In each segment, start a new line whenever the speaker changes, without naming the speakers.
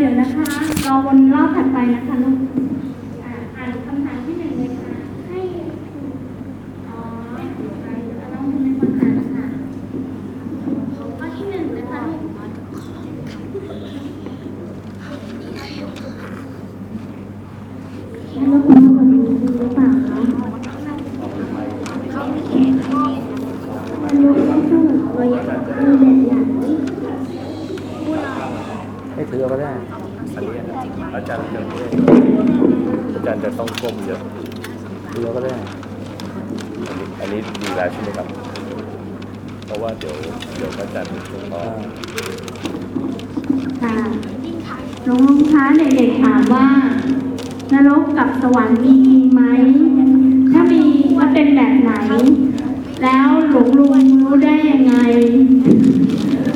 เดี๋ยวนะคะรอวนรอบถัดไปนะคะลูกอ่าอ่านคำถามที่หนึ่งเลยค่ะ ให้อ๋อน้องคุณเป็นคนอ่านค่ะข้อที่หนึ่งนะคะลูก แล้วคุณพ่อรู้หรือเปล่าคะมันรู้ได้เท่ากับตัวอย่างคือแบบอย่างนี้
ให้ถือเอาก็ได้
อันนี้อาจารย์จะอาจารย์จะต้องก้มเยอะ
ถือเอาก็ได้
อันนี้อันนี้ดีแล้วใช่ไหมครับ เพราะว่าเดี๋ยวเดี๋ยวอาจารย์จะต้อง
อ่า
ค่ะน้องๆคะเด็กๆถามว่า นรกกับสวรรค์มีจริงไหม ถ้ามีมันเป็นแบบไหน แล้วหลวงลุงรู้ได้ยังไง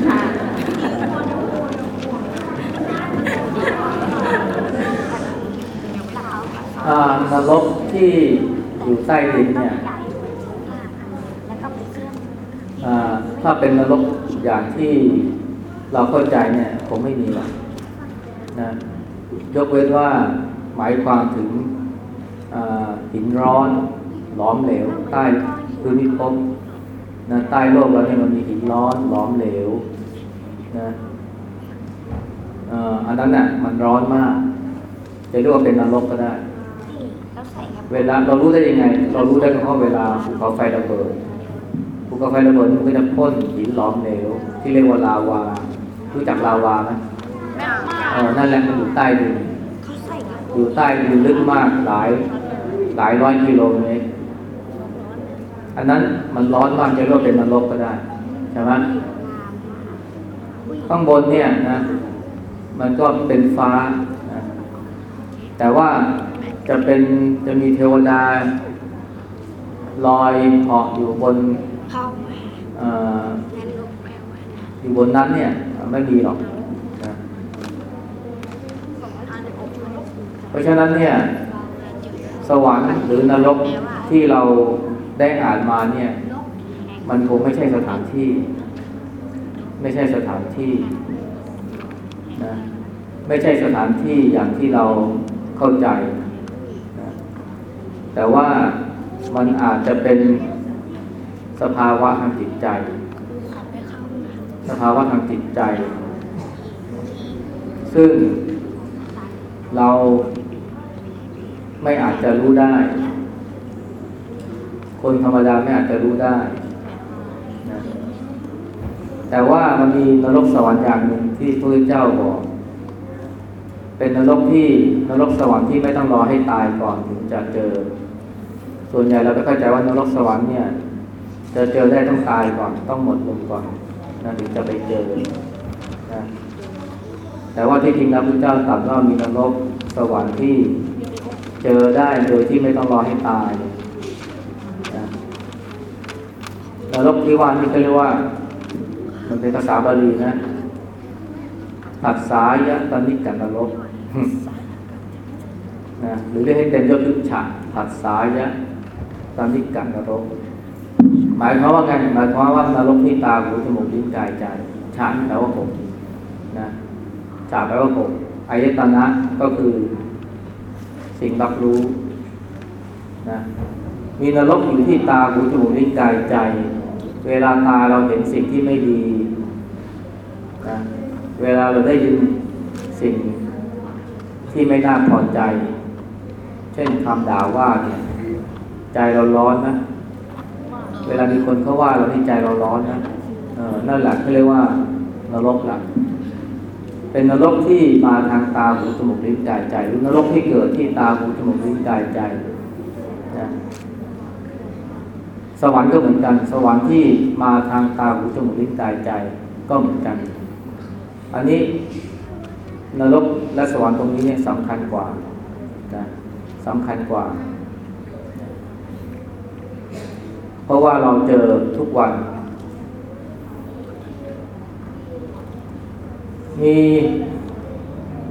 ค่ะ
อ่านรกที่อยู่ใต้ดินเนี่ยอ่าถ้า เป็นนรกอย่างที่เราเข้าใจเนี่ยคงไม่มีหรอกนะยกเว้นว่าหมายความถึงอ่าหินร้อนหลอมเหลว ใต้พื้นพิภพนะใต้โลกเราเนี่ยมันมีหินร้อนหลอมเหลวนะเอ่ออันนั้นน่ะมันร้อนมาก จะเรียกว่าเป็นนรกก็ได้ เวลาเรารู้ได้ยังไง เรารู้ได้ก็เพราะเวลาภูเขาไฟระเบิด ภูเขาไฟระเบิดมันก็จะพ่นหินหลอมเหลวที่เรียกว่าลาวารู้จักลาวาไหมเออนั่นแหละมันอยู่ใต้ดินอยู่ใต้ดินลึกมากหลายหลายร้อยกิโลเมตรอันนั้นมันร้อนมากจะเรียกว่าเป็นนรกก็ได้ใช่ไหมข้างบนเนี่ยนะมันก็เป็นฟ้านะแต่ว่าจะเป็นจะมีเทวดาลอยเหาะอยู่บนเอยู่บนนั้นเนี่ย ไม่มีหรอกนะเพราะฉะนั้นเนี่ย สวรรค์หรือนรกที่เราได้อ่านมาเนี่ย มันคงไม่ใช่สถานที่ ไม่ใช่สถานที่นะไม่ใช่สถานที่อย่างที่เราเข้าใจนะแต่ว่ามันอาจจะเป็น สภาวะทางจิตใจ สภาวะทางจิตใจ ซึ่งเราไม่อาจจะรู้ได้ คนธรรมดาไม่อาจจะรู้ได้นะแต่ว่ามันมีนรกสวรรค์อย่างหนึ่งที่พระพุทธเจ้าบอก เป็นนรกที่นรกสวรรค์ที่ไม่ต้องรอให้ตายก่อนถึงจะเจอ ส่วนใหญ่เราไปเข้าใจว่านรกสวรรค์เนี่ย จะเจอได้ต้องตายก่อน ต้องหมดลมก่อนนะถึงจะไปเจอนะแต่ว่าที่จริงแล้วพระเจ้าตรัสว่ามีนรกสวรรค์ที่เจอได้โดยที่ไม่ต้องรอให้ตายนะนรกที่ว่านี่ก็เรียกว่า มันเป็นภาษาบาลีนะตัดสายะตานิกันนรกนะหรือเรียกให้เต็มยศคือฉะผัสสายะตานิกันนรก หมายความว่าไงหมายความว่านรกที่ตาหูจมูกลิ้นกายใจฉะแปลว่าผมนะฉะแปลว่าผมอายตนะก็คือสิ่งรับรู้นะมีนรกอยู่ที่ตาหูจมูกลิ้นกายใจ เวลาตาเราเห็นสิ่งที่ไม่ดีนะเวลาเราได้ยินสิ่งที่ไม่น่าพอใจ เช่นคำด่าว่าเนี่ยใจเราร้อนนะ เวลามีคนเขาว่าเราที่ใจเราร้อนนะเออนั่นแหละเขาเรียกว่านรกลักเป็นนรกที่มาทางตาหูจมูกลิ้นกายใจ หรือนรกที่เกิดที่ตาหูจมูกลิ้นกายใจนะสวรรค์ก็เหมือนกัน สวรรค์ที่มาทางตาหูจมูกลิ้นกายใจก็เหมือนกัน อันนี้นรกและสวรรค์ตรงนี้เนี่ยสำคัญกว่านะสำคัญกว่า เพราะว่าเราเจอทุกวัน มี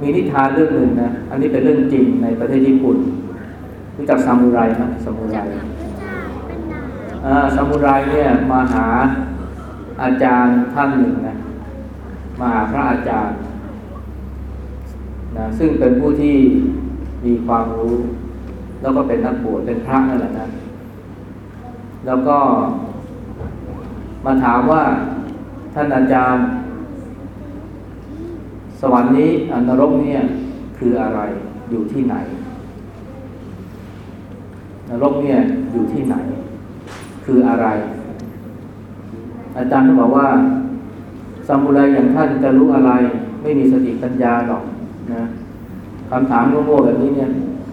มีนิทานเรื่องหนึ่งนะ อันนี้เป็นเรื่องจริงในประเทศญี่ปุ่นรู้จักซามูไรไหมซามูไรอ่าซามูไรเนี่ยมาหาอาจารย์ท่านหนึ่งนะมาหาพระอาจารย์นะซึ่งเป็นผู้ที่มีความรู้ แล้วก็เป็นนักบวชเป็นพระนั่นแหละนะ แล้วก็ มาถามว่าท่านอาจารย์ สวรรค์นี้อนรกเนี่ยคืออะไรอยู่ที่ไหน นรกเนี่ยอยู่ที่ไหน คืออะไร อาจารย์ก็บอกว่าสมุไรอย่างท่านจะรู้อะไร ไม่มีสติปัญญาหรอกนะคำถามโง่ๆแบบนี้เนี่ย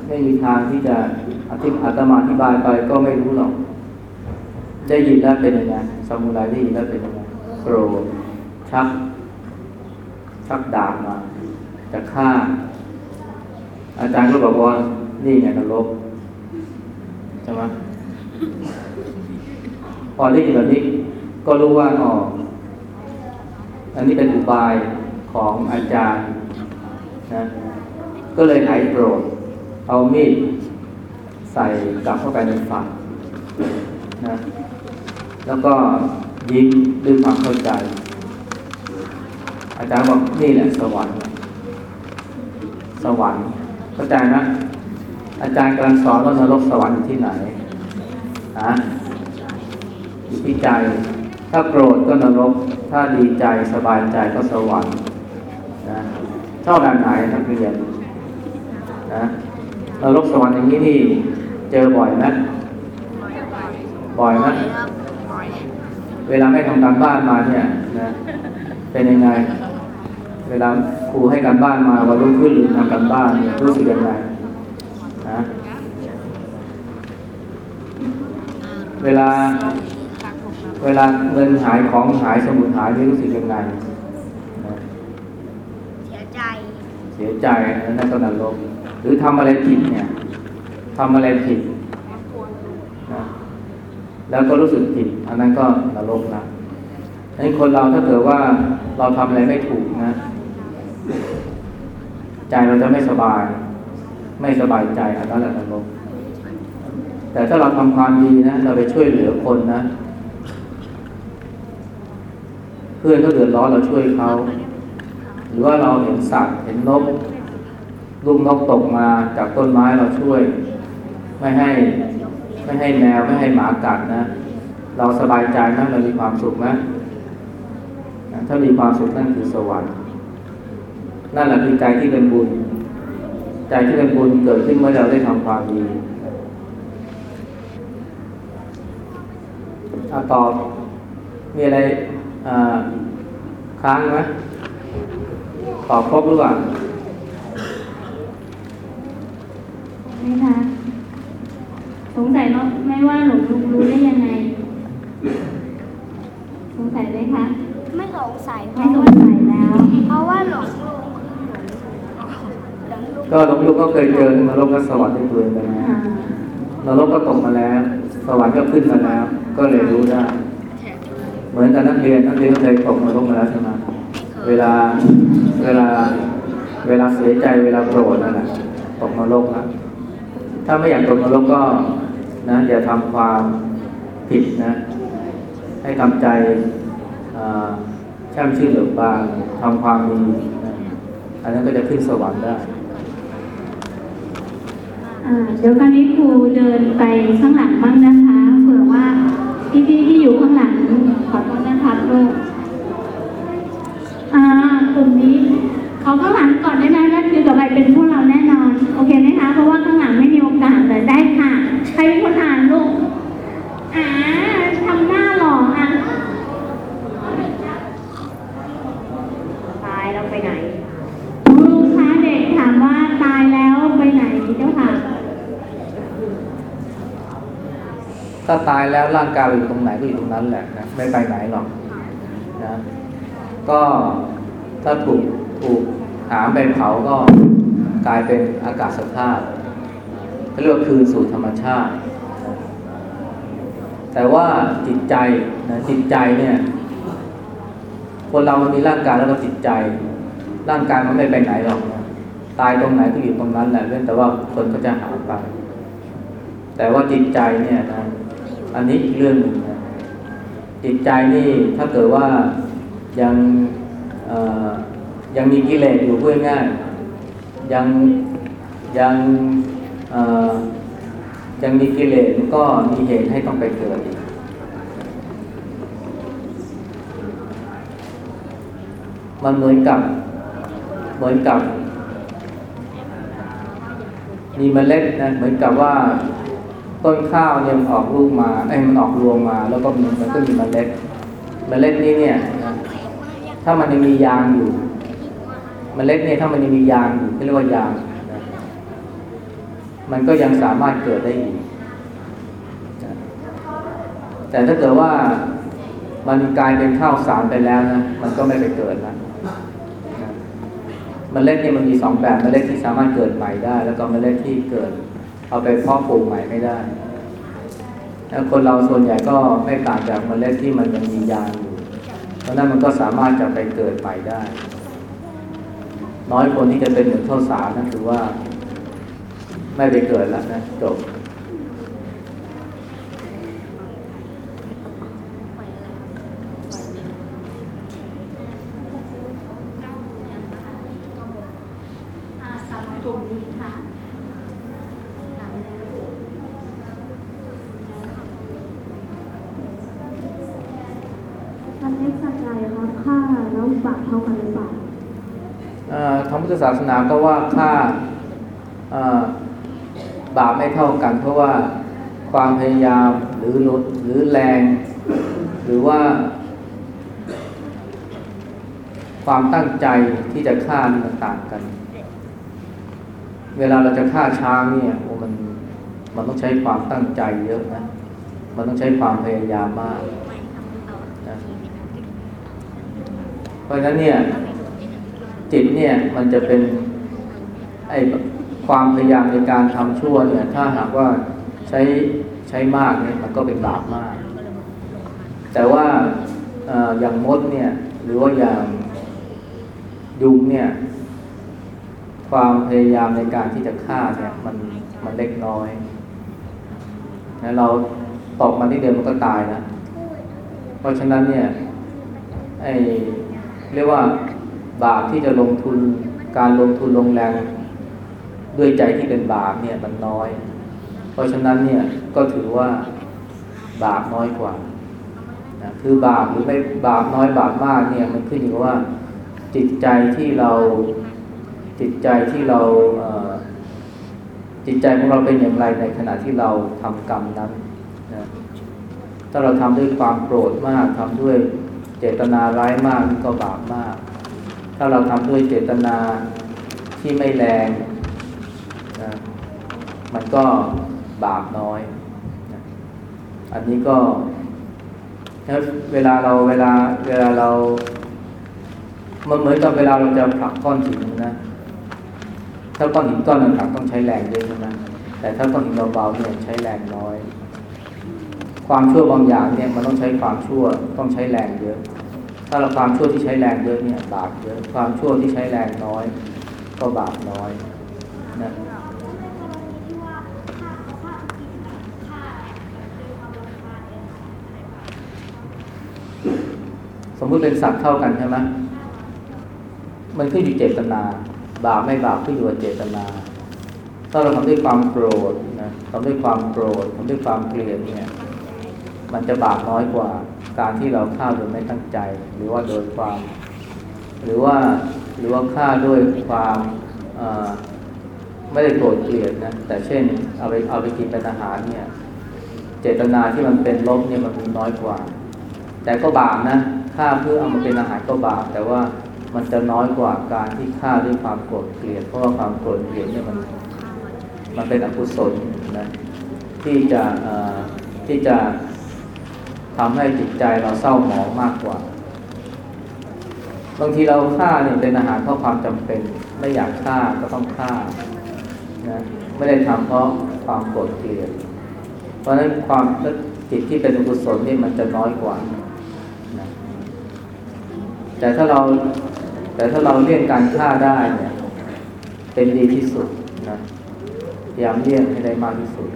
ไม่มีทางที่จะอธิอาตมาอธิบายไปก็ไม่รู้หรอก ได้ยินแล้วเป็นยังไงสมุไรได้ยินแล้วเป็นยังไงโกรธชัก ชักดาบมาจะฆ่า อาจารย์ก็บอกว่านี่ไงนรกใช่ไหมพอได้ยินแบบนี้ก็รู้ว่าอ๋ออันนี้เป็นอุบายของอาจารย์นะก็เลยหายโกรธเอามีดใส่กลับเข้าไปในฝักนะ แล้วก็ยิ้มด้วยความเข้าใจ อาจารย์บอกนี่แหละสวรรค์ สวรรค์เข้าใจนะ อาจารย์กำลังสอนว่านรกสวรรค์อยู่ที่ไหนฮะอยู่ที่ใจ ถ้าโกรธก็นรก ถ้าดีใจสบายใจก็สวรรค์นะชอบแบบไหนนักเรียนนะนรกสวรรค์อย่างนี้นี่เจอบ่อยไหมบ่อยไหม เวลาไม่ทำการบ้านมาเนี่ยนะเป็นยังไง เวลาครูให้การบ้านมาวันรุ่งขึ้นหรือทำการบ้านเนี่ยรู้สึกยังไงนะเวลา เวลาเงินหายของหายสมุดหายนี่รู้สึกยังไงนะ
เสียใจ
เสียใจอันนั่นก็นรกหรือทำอะไรผิดเนี่ยทำอะไรผิดนะ แล้วก็รู้สึกผิดอันนั้นก็นรกนะอันนี้คนเราถ้าเกิดว่าเราทำอะไรไม่ถูกนะ ใจเราจะไม่สบาย ไม่สบายใจอันนั้นแหละนรก แต่ถ้าเราทำความดีนะ เราไปช่วยเหลือคนนะ เพื่อนเขาเดือดร้อนเราช่วยเขา หรือว่าเราเห็นสัตว์เห็นนกลูกนกตกมาจากต้นไม้เราช่วย ไม่ให้ ไม่ให้แมวไม่ให้หมากัดนะ เราสบายใจนะเรามีความสุขนะนะถ้ามีความสุขนั่นคือสวรรค์นั่นแหละคือใจที่เป็นบุญ ใจที่เป็นบุญเกิดขึ้นเมื่อเราได้ทำความดีอาตอบมีอะไรค้างไหมตอบครบหรือเปล่า
ไหมคะ สงสัยว่าไม่ว่าหลวงลุงรู้ได้ยังไง สงสัยไหมคะ
ไม่สงสัยเพ
ไม่
ราะ
สง
ว่า
สัยแล้ว
เพราะว่าหลวงลุงหลวงลุง
ก็หลวงลูกก็เคยเจอนรกและสวรรค์ในตัวเองไปแล้ว
อ่าน
รกก็ตกมาแล้ว สวรรค์ก็ขึ้นมาแล้ว ก็เลยรู้ได้ เหมือนกับนักเรียนนักเรียนก็เคยตกนรกมาแล้วใช่ไหมเวลาเวลาเวลาเสียใจเวลาโกรธนั่นแหละตกนรกนะถ้าไม่อยากตกนรกก็ นะอย่าทำความผิดนะ ให้ทำใจอ่าแช่มชื่นเหลือบางทำความดีนะอันนั้นก็จะขึ้นสวรรค์ได้
เดี๋ยวคราวนี้ครูเดินไปข้างหลังบ้างนะคะเผื่อว่าพี่ๆที่อยู่ข้างหลังขอโทษนะคะลูกอ่ากลุ่มนี้เขาข้างหลังก่อนได้ไหมแล้วคือต่อไปเป็นพวกเราแน่นอน โอเคไหมคะ เพราะว่าข้างหลังไม่มีโอกาสเลยได้ค่ะ ใครเป็นคนอ่านลูกอ่าทำหน้าหล่ออะ
ตายเราไปไหน
ครูคะเด็กถามว่าตายแล้วไปไหนเจ้าค่ะ
ถ้าตายแล้วร่างกายอยู่ตรงไหนก็อยู่ตรงนั้นแหละนะไม่ไปไหนหรอกนะก็ถ้าถูกถูกหามไปเผาก็กลายเป็นอากาศธาตุเรียกว่าคืนสู่ธรรมชาติ แต่ว่าจิตใจนะจิตใจเนี่ย คนเรามันมีร่างกายแล้วก็จิตใจ ร่างกายมันไม่ไปไหนหรอกนะตายตรงไหนก็อยู่ตรงนั้นแหละเว้นแต่ว่าคนก็จะหาไป แต่ว่าจิตใจเนี่ยนะ อันนี้อีกเรื่องหนึ่งนะจิตใจนี่ถ้าเกิดว่ายังยังมีกิเลสอยู่เพูดง่ายยังยังยังมีกิเลสก็มีเหตุให้ต้องไปเกิดอีกมันเหมือนกับเหมือนกับ มีเมล็ดนะเหมือนกับว่า ต้นข้าวเนี่ยมันออกลูกมาไอ้มันออกรวงมา แล้วก็มีมันก็มีเมล็ดเมล็ดนี้เนี่ยถ้ามันยังมียางอยู่เมล็ดเนี่ยถ้ามันยังมียางอยู่เรียกว่ายางนมันก็ยังสามารถเกิดได้อีกแต่ถ้าเกิดว่ามันกลายเป็นข้าวสารไปแล้วนะมันก็ไม่ไปเกิดแล้วนเมล็ดเนี่ยมันมีสองแบบเมล็ดที่สามารถเกิดใหม่ได้ แล้วก็เมล็ดที่เกิด เอาไปเพาะปลูกใหม่ไม่ได้ แล้วคนเราส่วนใหญ่ก็ไม่ต่างจากเมล็ดที่มันยังมียางอยู่ เพราะนั้นมันก็สามารถจะไปเกิดใหม่ได้ น้อยคนที่จะเป็นเหมือนข้าวสารนั่นคือว่า ไม่ไปเกิดแล้วนะจบ
อ่าสำหรับกลุ่มนี้ค่ะ
ทำให้สัจใจลดค่าแล้วบาปเท่ากันหรือเปล่า
เอ่อทางพุทธ ศาสนาก็ว่าค่าบาปไม่เท่ากัน เพราะว่าความพยายามหรือลดหรือแรง หรือว่า ความตั้งใจที่จะฆ่ามันต่างกัน เวลาเราจะฆ่าช้างเนี่ยโอ้มันมันต้องใช้ความตั้งใจเยอะนะ มันต้องใช้ความพยายามมากนะเพราะฉะนั้นเนี่ย จิตเนี่ยมันจะเป็นไอความพยายามในการทำชั่วเนี่ยถ้าหากว่าใช้ใช้มากเนี่ยมันก็เป็นบาปมาก แต่ว่าอออย่างมดเนี่ยหรือว่าอย่างยุงเนี่ยความพยายามในการที่จะฆ่าเนี่ยมันมันเล็กน้อยนะเราตอกมันที่เดียวมันก็ตายนะ เพราะฉะนั้นเนี่ยไอเรียกว่า บาปที่จะลงทุนการลงทุนลงแรงด้วยใจที่เป็นบาปเนี่ยมันน้อย เพราะฉะนั้นเนี่ยก็ถือว่าบาปน้อยกว่านะคือบาปหรือไม่บาปน้อยบาปมากเนี่ยมันขึ้นอยู่ว่าจิตใจที่เราจิตใจที่เราจิตใจของเราเป็นอย่างไรในขณะที่เราทำกรรมนั้นนะถ้าเราทำด้วยความโกรธมากทำด้วยเจตนาร้ายมากนี่ก็บาปมาก ถ้าเราทำด้วยเจตนาที่ไม่แรงนะมันก็บาปน้อยนะอันนี้ก็เวลาเราเวลาเวลาเรามันเหมือนกับเวลาเราจะผลักก้อนหินนะ ถ้าก้อนหินก้อนหนึงผลักต้องใช้แรงเยอะใช่ไหมแต่ถ้าก้อนหินเบาๆเนี่ยใช้แรงน้อย ความชั่วบางอย่างเนี่ยมันต้องใช้ความชั่วต้องใช้แรงเยอะ ถ้าเราความชั่วที่ใช้แรงเยอะเนี่ยบาปเยอะความชั่วที่ใช้แรงน้อย ก็บาปน้อยนะสมมุติเป็นสัตว์เท่ากันใช่ไหมมันขึ้นอยู่เจตนา บาปไม่บาปขึ้นอยู่กับเจตนา ถ้าเราทำด้วยความโกรธนะทำด้วยความโกรธทำด้วยความเกลียดเนี่ย มันจะบาปน้อยกว่า การที่เราฆ่าโดยไม่ตั้งใจ หรือว่าโดยความ หรือว่าหรือว่าฆ่าด้วยความไม่ได้โกรธเกลียดนะแต่เช่นเอาไปเอาไปกินเป็นอาหารเนี่ย เจตนาที่มันเป็นลบเนี่ยมันมีน้อยกว่า แต่ก็บาปนะฆ่าเพื่อเอามาเป็นอาหารก็บาปแต่ว่ามันจะน้อยกว่าการที่ฆ่าด้วยความโกรธเกลียดเพราะว่าความโกรธเกลียดเนี่ยมันมันเป็นอกุศลนะที่จะที่จะ ทำให้จิตใจเราเศร้าหมองมากกว่า บางทีเราฆ่าเนี่ยเป็นอาหารเพราะความจำเป็น ไม่อยากฆ่าก็ต้องฆ่านะไม่ได้ทำเพราะความโกรธเกลียดเพราะฉะนั้นความจิตที่เป็นอกุศลนี่มันจะน้อยกว่านะแต่ถ้าเราแต่ถ้าเราเลี่ยงการฆ่าได้เนี่ยเป็นดีที่สุดนะพยายามเลี่ยงให้ได้มากที่สุด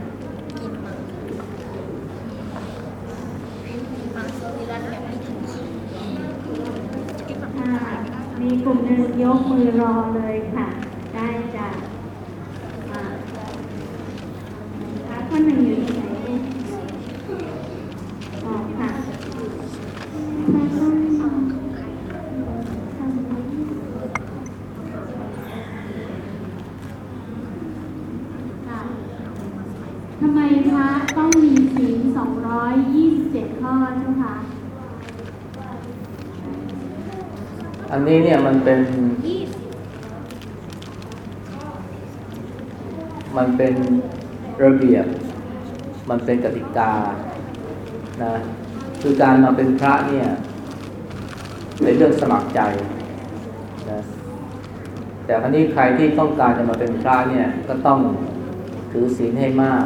มีกลุ่มหนึ่งยกมือรอเลยค่ะ ได้จ้ะค่ะคนหนึ่งอยู่ที่ไหนอ๋ค่ะทำไมพระต้องมีศีล227 ข้อเจ้าคะ
อันนี้เนี่ยมันเป็น มันเป็นระเบียบ มันเป็นกติกานะคือการมาเป็นพระเนี่ยเป็นเรื่องสมัครใจนะแต่ครั้นี้ใครที่ต้องการจะมาเป็นพระเนี่ยก็ต้องถือศีลให้มาก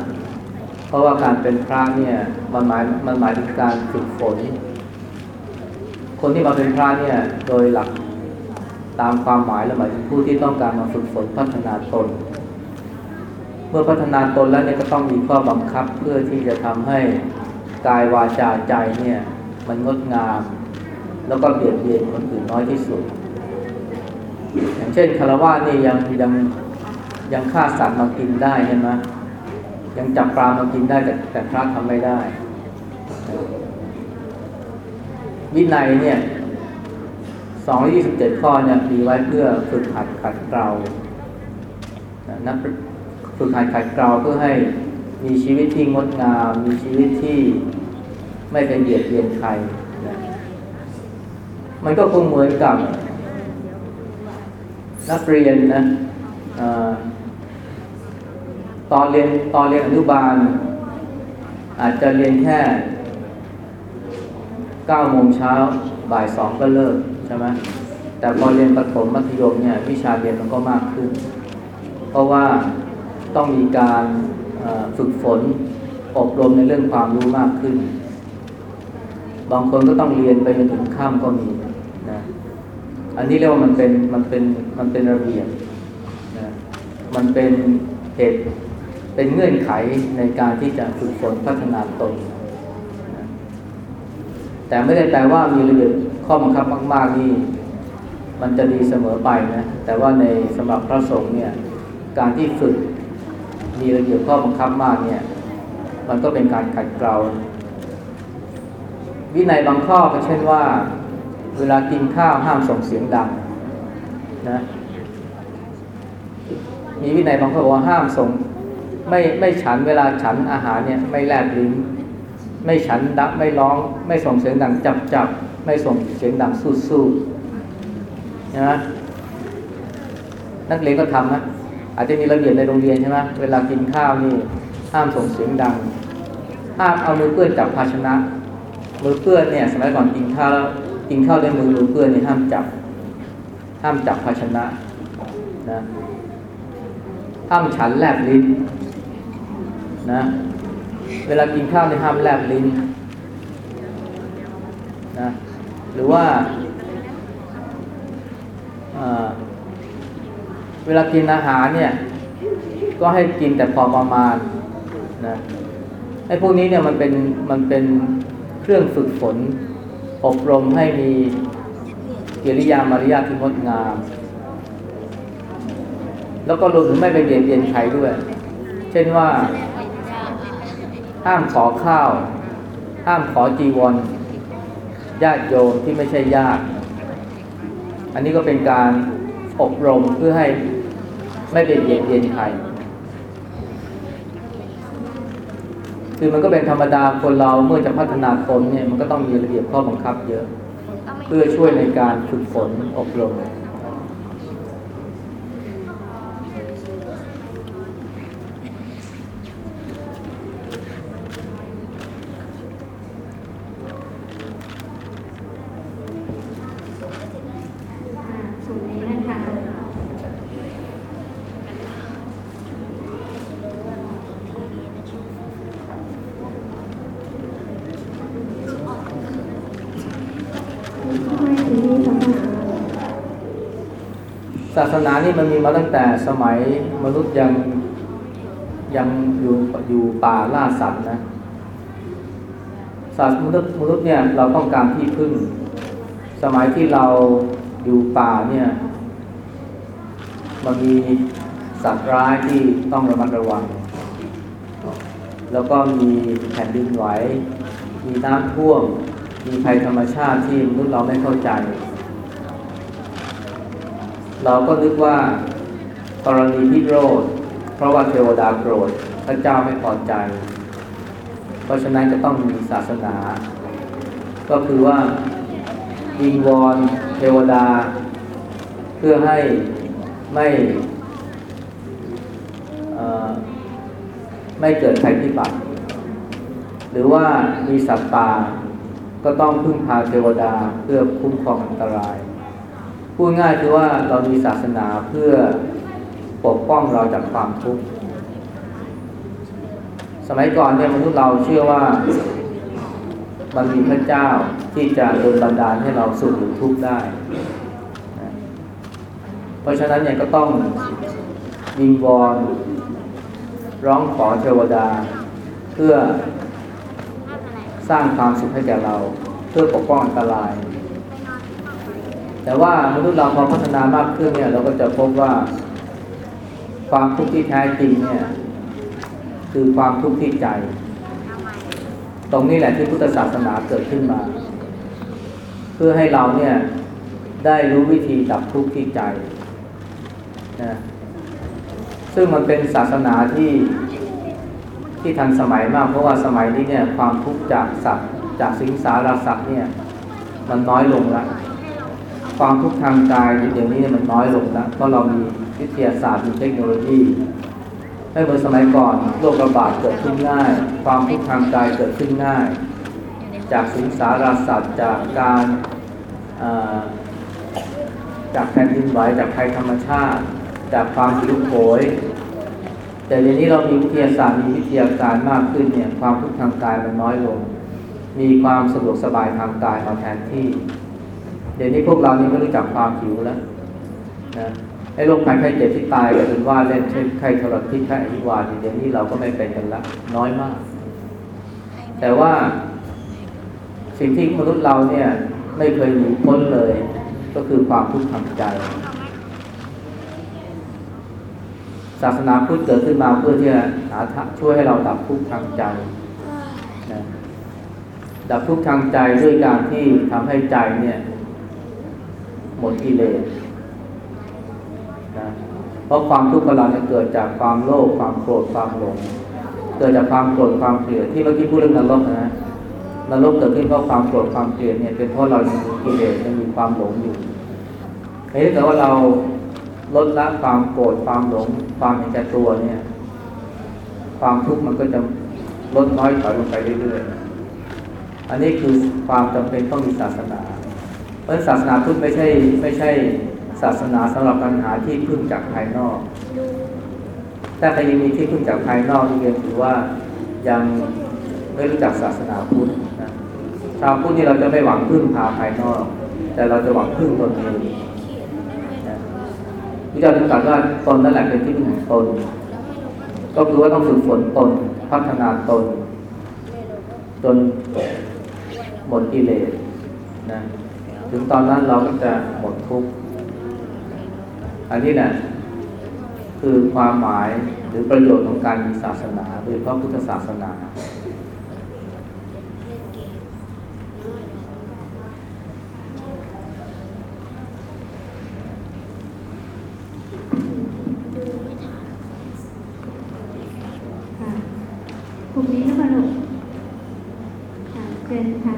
เพราะว่าการเป็นพระเนี่ยมันหมายมันหมายถึงการฝึกฝนคนที่มาเป็นพระเนี่ยโดยหลัก ตามความหมายแล้วหมายถึงผู้ที่ต้องการมาฝึกฝนพัฒนาตน เมื่อพัฒนาตนแล้วเนี่ยก็ต้องมีข้อบังคับเพื่อที่จะทำให้กายวาจาใจเนี่ยมันงดงาม แล้วก็เบียดเบียนคนอื่นน้อยที่สุด อย่างเช่นคารวะนี่ยังยังยังฆ่าสัตว์มากินได้ใช่ไหมยังจับปลามากินได้แต่แต่พระทำไม่ได้ วินัยเนี่ย สองยี่สิบเจ็ดข้อเนี่ยมีไว้เพื่อฝึกหัดขัดเกลานะนักฝึกหัดขัดเกลาเพื่อให้มีชีวิตที่งดงาม มีชีวิตที่ไม่เป็นเบียดเบียนใครนะมันก็คงเหมือนกับ นักเรียนนะอาตอนเรียนตอนเรียนอนุบาล อาจจะเรียนแค่9โมงเช้าบ่ายสองก็เลิก ช่ไหมแต่พอเรียนประถมมัธยมเนี่ยวิชาเรียนมันก็มากขึ้น เพราะว่าต้องมีการฝึกฝนอบรมในเรื่องความรู้มากขึ้น บางคนก็ต้องเรียนไปจนถึงข้ามก็มีนะอันนี้เรียกว่ามันเป็นมันเป็นมันเป็นระเบียบนะมันเป็นเหตุเป็นเงื่อนไขในการที่จะฝึกฝนพัฒนาตนนะแต่ไม่ได้แปลว่ามีระเบียบ ข้อบังคับมาก ๆ นี่ มันจะดีเสมอไปนะ แต่ว่าในสำหรับพระสงฆ์เนี่ย การที่ฝึกมีระเบียบข้อบังคับมากเนี่ย มันก็เป็นการขัดเกลาวินัยบางข้อก็เช่นว่า เวลากินข้าวห้ามส่งเสียงดังนะมีวินัยบางข้อบอกว่าห้ามส่งไม่ไม่ฉันเวลาฉันอาหารเนี่ยไม่แลบลิ้น ไม่ฉันดักไม่ร้องไม่ส่งเสียงดังจับจับ ไม่ส่งเสียงดังสู้สู้นะนักเรียนก็ทำนะอาจจะมีระเบียบในโรงเรียนใช่ไหมเวลากินข้าวนี่ห้ามส่งเสียงดัง ห้ามเอามือเปื้อนจับภาชนะมือเปื้อนเนี่ย สมัยก่อนกินข้าวแล้วกินข้าวด้วยมือมือเปื้อนนี่ห้ามจับ ห้ามจับภาชนะนะห้ามฉันแลบลิ้นนะเวลากินข้าวเนี่ยห้ามแลบลิ้นนะ รือว่า เวลากินอาหารเนี่ย ก็ให้กินแต่พอประมาณนะไอ้พวกนี้เนี่ยมันเป็นมันเป็นเครื่องฝึกฝน อบรมให้มีกิริยามารยาทที่งดงาม แล้วก็รวมถึงไม่ไปเบียดเบียนใครด้วย เช่นว่า ห้ามขอข้าว ห้ามขอจีวร ญาติโยมที่ไม่ใช่ญาติ อันนี้ก็เป็นการอบรมเพื่อให้ไม่เป็นเบียดเบียนใครคือมันก็เป็นธรรมดาคนเราเมื่อจะพัฒนาตนเนี่ยมันก็ต้องมีระเบียบข้อบังคับเยอะ เพื่อช่วยในการฝึกฝนอบรม
อ่าส่วนนี้นะคะ
ทำไมถึงมีศาสนา
ศาส นานี่มันมีมาตั้งแต่สมัยมนุษย์ยังยังอยู่อยู่ป่าล่าสัตว์นะศาสตร์มนุษย์มนุษย์เนี่ยเราต้องการที่พึ่ง สมัยที่เราอยู่ป่าเนี่ยมันมีสัตว์ร้ายที่ต้องระมัดระวัง แล้วก็มีแผ่นดินไหว มีน้ำท่วม มีภัยธรรมชาติที่มนุษย์เราไม่เข้าใจ เราก็นึกว่ากรณีพิโรธเพราะว่าเทวดาโกรธพระเจ้าไม่พอใจ เพราะฉะนั้นจะต้องมีศาสนา ก็คือว่าวิงวอนเทวดา เพื่อให้ไม่ไม่เกิดภัยพิบัติ หรือว่ามีสัตว์ป่าก็ต้องพึ่งพาเทวดาเพื่อคุ้มครองอันตราย พูดง่ายคือว่าเรามีศาสนาเพื่อปกป้องเราจากความทุกข์ สมัยก่อนเนี่ยมนุษย์เราเชื่อว่ามันมีพระเจ้าที่จะโดนบันดาลให้เราสุขหรือทุกข์ได้ เพราะฉะนั้นเนี่ยก็ต้องวิงวอนร้องขอเทวดา เพื่อสร้างความสุขให้แก่เรา เพื่อปกป้องอันตราย แต่ว่ามนุษย์เราพอพัฒนามากขึ้นเนี่ย เราก็จะพบว่า ความทุกข์ที่แท้จริงเนี่ย คือความทุกข์ที่ใจ ตรงนี้แหละที่พุทธศาสนาเกิดขึ้นมา เพื่อให้เราเนี่ยได้รู้วิธีดับทุกข์ที่ใจนะซึ่งมันเป็นศาสนาที่ที่ทันสมัยมาก เพราะว่าสมัยนี้เนี่ย ความทุกข์จากสัตว์จากสิงสารสัตว์เนี่ย มันน้อยลงแล้ว ความทุกข์ทางกายเดี๋ยวนี้มันน้อยลงแล้วเพราะเรามีวิทยาศาสตร์มีเทคโนโลยีไม่เหมือนสมัยก่อนโรคระบาดเกิดขึ้นง่าย ความทุกข์ทางกายเกิดขึ้นง่าย จากสิงสารสัตว์จากการจากแผ่นดินไหวจากภัยธรรมชาติ จากความหิวโหยแต่เดี๋ยวนี้เรามีวิทยาศาสตร์มีวิทยาการมากขึ้นเนี่ยความทุกข์ทางกายมันน้อยลง มีความสะดวกสบายทางกายมาแทนที่ เดี๋ยวนี้พวกเรานี่ไม่รู้จักความหิวแล้วนะไอ้โรคภัยไข้เจ็บที่ตายก็เป็นว่าเล่นเช่นไข้ทรพิษไข้อหิวานี่เดี๋ยวนี้เราก็ไม่เป็นกันละน้อยมาก แต่ว่า สิ่งที่มนุษย์เราเนี่ย ไม่เคยหนีพ้นเลย ก็คือความทุกข์ทางใจ ศาสนาพุทธเกิดขึ้นมาเพื่อที่จะหาช่วยให้เราดับทุกข์ทางใจนะดับทุกข์ทางใจด้วยการที่ทำให้ใจเนี่ย หมดกิเลสนะเพราะความทุกข์ของเราเนี่ยเกิดจากความโลภความโกรธความหลง เกิดจากความโกรธความเกลียดที่เมื่อกี้พูดเรื่องนรกนะนรกเกิดขึ้นเพราะความโกรธความเกลียดเนี่ยเป็นเพราะเรายังมีกิเลสยังมีความหลงอยู่เฮ้แต่ว่าเราลดละความโกรธความหลง ความเห็นแก่ตัวเนี่ย ความทุกข์มันก็จะลดน้อยถอยลงไปเรื่อยๆอันนี้คือความจำเป็นต้องมีศาสนา ราะศาสนาพุทธไม่ใช่ไม่ใช่ศาสนาสำหรับปัญหาที่พึ่งจากภายนอก ถ้าใครยังมีที่พึ่งจากภายนอกนี่เรียนถือว่ายังไม่รู้จักศาสนาพุทธนะชาวพุทธนี่เราจะไม่หวังพึ่งพาภายนอก แต่เราจะหวังพึ่งตนเองนะพระเจ้าถึงตรัสว่าตนนั่นแหละเป็นที่พึ่งของตน ก็คือว่าต้องฝึกฝนตน พัฒนาตน จนหมดกิเลสนะ ถึงตอนนั้นเราก็จะหมดทุกข์อันนี้แหละคือความหมายหรือประโยชน์ของการมีศาสนาโดยเฉพาะพุทธศาสนา
ค่ะกลุ่มนี้นะคะลูกค่ะเชิญค่ะ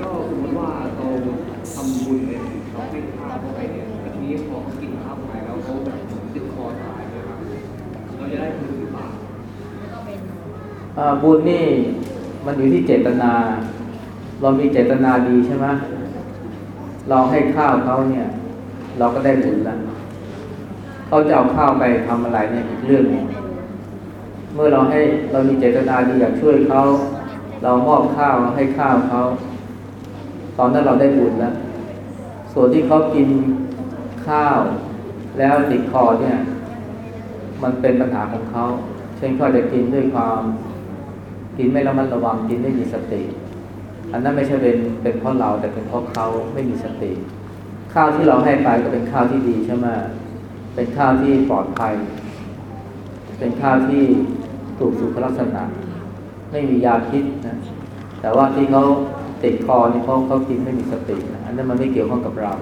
ก็สมมติว่าเราทำบุญเนี่ยเราให้ข้าวเขาไปเนี่ยแต่ทีนี้พอเขากินข้าวไปแล้วเขาแบบติดคอตายเนี่ยครับเราจะได้บุญหรือเปล่า
บุญนี่มันอยู่ที่เจตนา เรามีเจตนาดีใช่ไหมเราให้ข้าวเขาเนี่ย เราก็ได้บุญแล้วเขาจะเอาข้าวไปทำอะไรเนี่ยอีกเรื่องนึงเมื่อเราให้เรามีเจตนาดีอยากช่วยเขาเรามอบข้าวให้ข้าวเขาตอนนั้นเราได้บุญแล้ว ส่วนที่เขากินข้าวแล้วติดคอเนี่ย มันเป็นปัญหาของเขา เช่นเขาจะกินด้วยความกินไม่ระมัดระวังกินไม่มีสติ อันนั้นไม่ใช่เป็นเป็นเพราะเราแต่เป็นเพราะเขาไม่มีสติ ข้าวที่เราให้ไปก็เป็นข้าวที่ดีใช่ไหมเป็นข้าวที่ปลอดภัย เป็นข้าวที่ถูกสุขลักษณะ ไม่มียาพิษนะแต่ว่าที่เขาติดคอนี่เพราะเขากินไม่มีสตินะ อันนั้นมันไม่เกี่ยวข้องกับเรา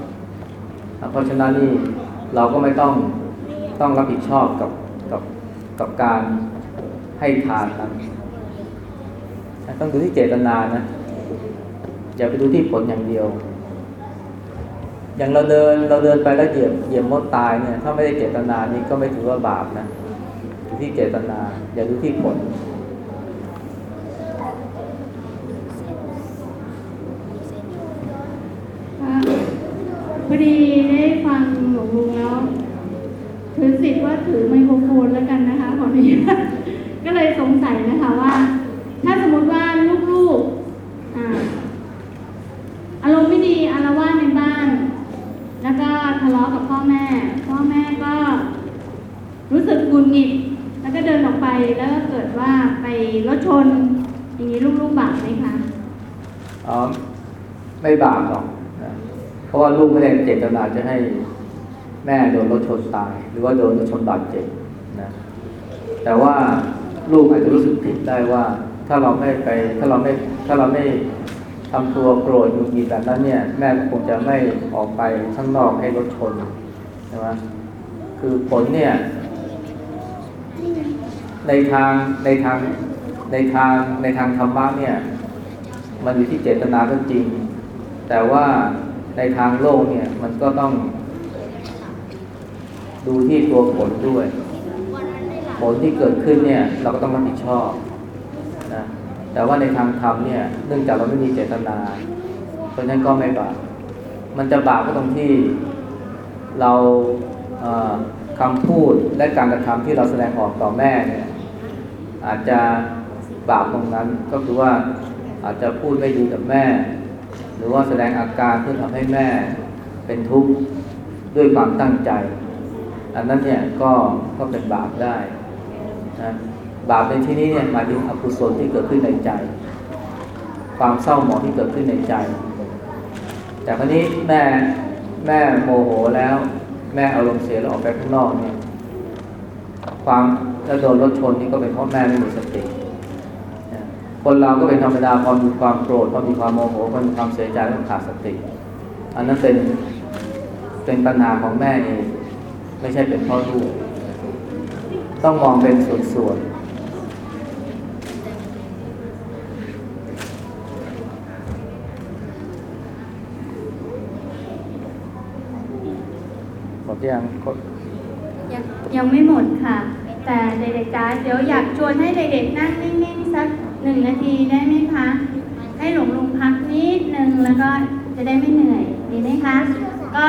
เพราะฉะนั้นนี่เราก็ไม่ต้องต้องรับผิดชอบกับกับกับการให้ทานนั้นนะต้องดูที่เจตนานะ อย่าไปดูที่ผลอย่างเดียว อย่างเราเดินเราเดินไปแล้วเหยียบเหยียบมดตายเนี่ย ถ้าไม่ได้เจตนานี่ก็ไม่ถือว่าบาปนะดูที่เจตนา อย่าดูที่ผล
ค่ะ พอดีได้ฟังหลวงลุงแล้ว ถือสิทธิ์ว่าถือไมโครโฟนแล้วกันนะคะขออนุญาตก็เลยสงสัยนะคะว่า ถ้าสมมติว่าลูกๆอาอารมณ์ไม่ดีอารวาสในบ้าน แล้วก็ทะเลาะกับพ่อแม่ พ่อแม่ก็ รู้สึกหงุนหงิด แล้วก็เดินออกไปแล้วก็เกิดว่าไปรถชน อย่างนี้ลูกๆบาปไหมคะ
อ๋อไม่บาปหรอก ราะว่าลูกไม่ได้เจตนาจะให้แม่โดนรถชนตาย หรือว่าโดนรถชนบาดเจ็บนะแต่ว่าลูกอาจจะรู้สึกผิดได้ว่า ถ้าเราไม่ไป ถ้าเราไม่ถ้าเราไม่ทำตัวโกรธหงุดหงิดแบบนั้นเนี่ย แม่ก็คงจะไม่ออกไปข้างนอกให้รถชนใช่ไหมคือผลเนี่ย ในทางในทางในทางในทางธรรมะเนี่ย มันอยู่ที่เจตนาก็จริง แต่ว่า ในทางโลกเนี่ย มันก็ต้อง ดูที่ตัวผลด้วย ผลที่เกิดขึ้นเนี่ย เราก็ต้องรับผิดชอบนะแต่ว่าในทางธรรมเนี่ย เนื่องจากเราไม่มีเจตนาเพราะฉะนั้นก็ไม่บาปมันจะบาปก็ตรงที่เราเอ่อคำพูดและการกระทำที่เราแสดงออกต่อแม่เนี่ย อาจจะบาปตรงนั้นก็คือว่าอาจจะพูดไม่ดีกับแม่ รือว่าแสดงอาการเพื่อทำให้แม่เป็นทุกข์ด้วยความตั้งใจ อันนั้นเนี่ยก็ก็เป็นบาปได้นะบาปในที่นี้เนี่ยหมายถึงอกุศลที่เกิดขึ้นในใจ ความเศร้าหมองที่เกิดขึ้นในใจ แต่คราวนี้แม่แม่โมโหแล้ว แม่อารมณ์เสียแล้วออกไปข้างนอกเนี่ยความแล้วโดนรถชนนี่ก็เป็นเพราะแม่ไม่มีสติ คนเราก็เป็นธรรมดาพอมีความโกรธพอมีความโมโหพอมีความเสียใจต้องขาดสติ อันนั้นเป็นเป็นปัญหาของแม่เองไม่ใช่เป็นพ่อลูกต้องมองเป็นส่วนๆหมดยัง
ยังยังไม่หมดค่ะ แต่เด็กๆจ้าเดี๋ยวอยากชวนให้เด็กๆนั่งนิ่งๆสัก หนึ่งนาทีได้ไหมคะ ให้หลวงลุงพักนิดนึงแล้วก็จะได้ไม่เหนื่อยดีไหมคะ ก็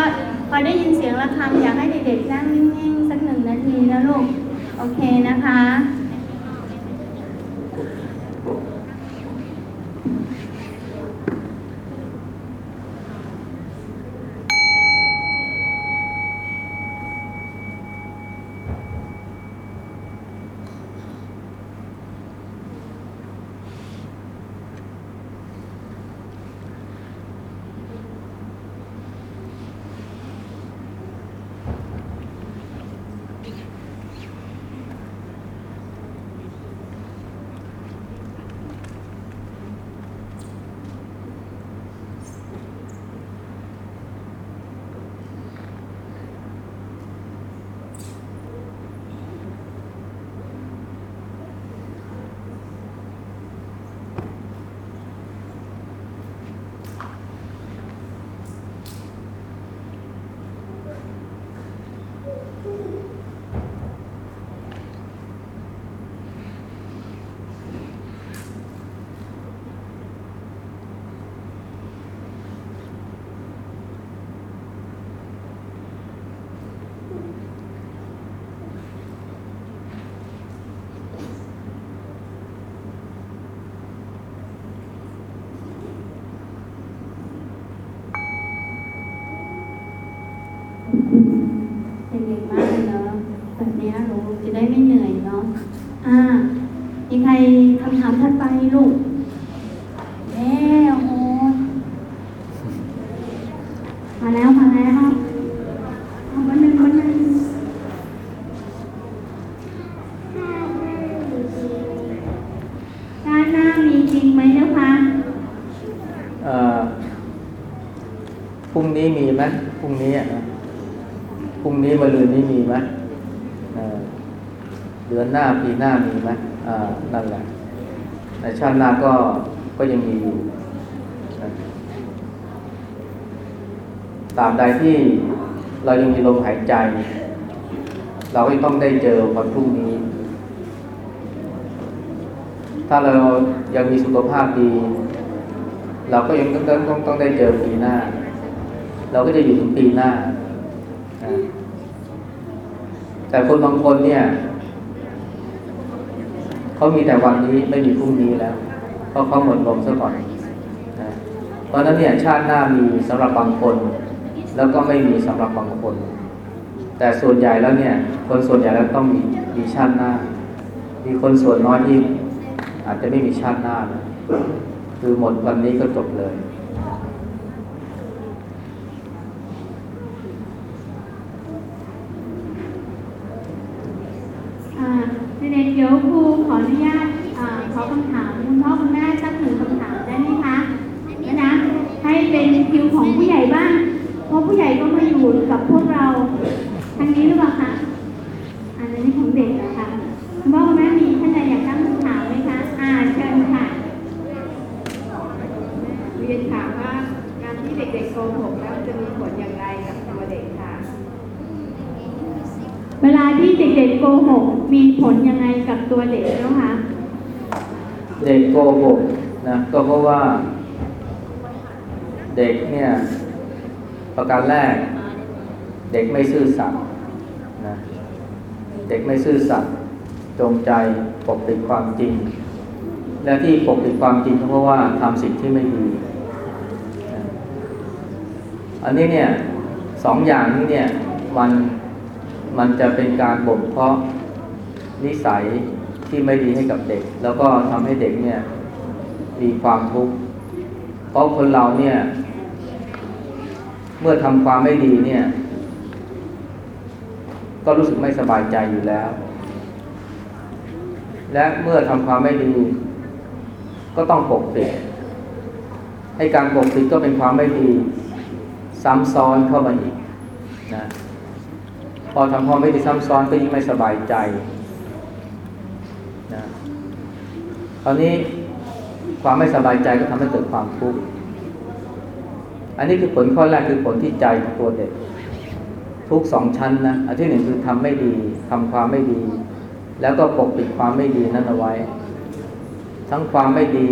พอได้ยินเสียงระฆังอยากให้เด็กๆนั่งนิ่งๆสักหนึ่งนาทีนะลูก โอเคนะคะ เดือนหน้า
ปีหน้ามีไหมอ่านั่นแหละในชาติหน้าก็ก็ยังมีอยู่ตาบใดที่เรายังมีลมหายใจ เราก็ต้องได้เจอวันพรุ่งนี้ ถ้าเรายังมีสุขภาพดี เราก็ยังต้องต้องต้องได้เจอปีหน้า เราก็จะอยู่ถึงปีหน้า แต่คนบางคนเนี่ย เขามีแต่วันนี้ไม่มีพรุ่งนี้แล้ว เพราะเขาหมดลมซะก่อนนะเพราะนั้นเนี่ยชาติหน้ามีสำหรับบางคน แล้วก็ไม่มีสำหรับบางคน แต่ส่วนใหญ่แล้วเนี่ย คนส่วนใหญ่แล้วต้องมีมีชาติหน้า มีคนส่วนน้อยที่อาจจะไม่มีชาติหน้านะคือหมดวันนี้ก็จบเลย
อ่าเด็กๆเดี๋ยวครูขออนุญาตอ่าขอคำถามคุณพ่อคุณแม่สักหนึ่งคำถามได้ไหมคะแล้วนะ ให้เป็นคิวของผู้ใหญ่บ้าง เพราะผู้ใหญ่ก็มาอยู่กับพวกเราทางนี้หรือเปล่าคะอันนี้ของเด็กนะคะคุณพ่อคุณแม่มีท่านใดอยากตั้งคำถามไหมคะ อ่าเชิญค่ะ
เรียนถามว่าการที่เด็กๆโกหกแล้วจะมีผลอย่างไรกับตัวเด็กค่ะ
เวลาที่เด็กๆ โกหกมีผลยังไงกับตัวเด็กเนาะคะ
เด็กโกหกนะก็เพราะว่า เด็กเนี่ยประการแรก เด็กไม่ซื่อสัตย์นะเด็กไม่ซื่อสัตย์จงใจปกปิดความจริง และที่ปกปิดความจริงก็เพราะว่าทำสิ่งที่ไม่ดีอันนี้เนี่ยสองอย่างนี้เนี่ยมัน มันจะเป็นการบ่มเพาะนิสัยที่ไม่ดีให้กับเด็ก แล้วก็ทำให้เด็กเนี่ยมีความทุกข์เพราะคนเราเนี่ย เมื่อทำความไม่ดีเนี่ย ก็รู้สึกไม่สบายใจอยู่แล้ว และเมื่อทำความไม่ดี ก็ต้องปกปิดให้การปกปิดก็เป็นความไม่ดี ซ้ำซ้อนเข้ามาอีกนะ อทำความไม่ดีซ้ำซ้อนก็ยิ่งไม่สบายใจนะคราวนี้ความไม่สบายใจก็ทำให้เกิดความทุกข์อันนี้คือผลข้อแรกคือผลที่ใจของตัวเด็ก ทุกสองชั้นนะอันที่หนึ่งคือทำไม่ดีทำความไม่ดี แล้วก็ปกปิดความไม่ดีนั้นเอาไว้ ทั้งความไม่ดี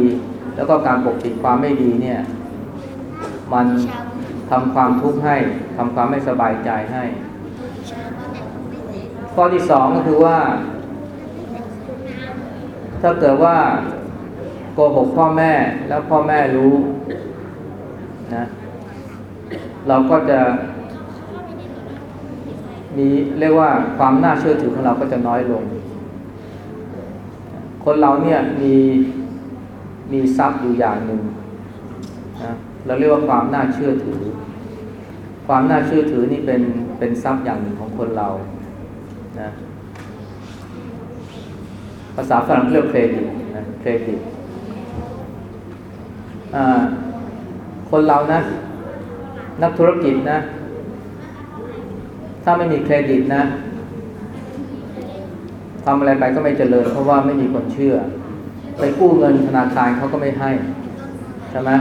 แล้วก็การปกปิดความไม่ดีเนี่ย มันทำความทุกข์ให้ทำความไม่สบายใจให้ ข้อที่สองก็คือว่า ถ้าเกิดว่าโกหกพ่อแม่แล้วพ่อแม่รู้นะเราก็จะ มีเรียกว่าความน่าเชื่อถือของเราก็จะน้อยลง คนเราเนี่ยมีมีทรัพย์อยู่อย่างหนึ่งนะเราเรียกว่าความน่าเชื่อถือ ความน่าเชื่อถือนี่เป็นเป็นทรัพย์อย่างหนึ่งของคนเรา นะภาษาฝรั่งเรียกเครดิตนะเครดิตคนเรานะ นักธุรกิจนะ ถ้าไม่มีเครดิตนะทำอะไรไปก็ไม่เจริญ เพราะว่าไม่มีคนเชื่อ ไปกู้เงินธนาคารเขาก็ไม่ให้ใช่ไหม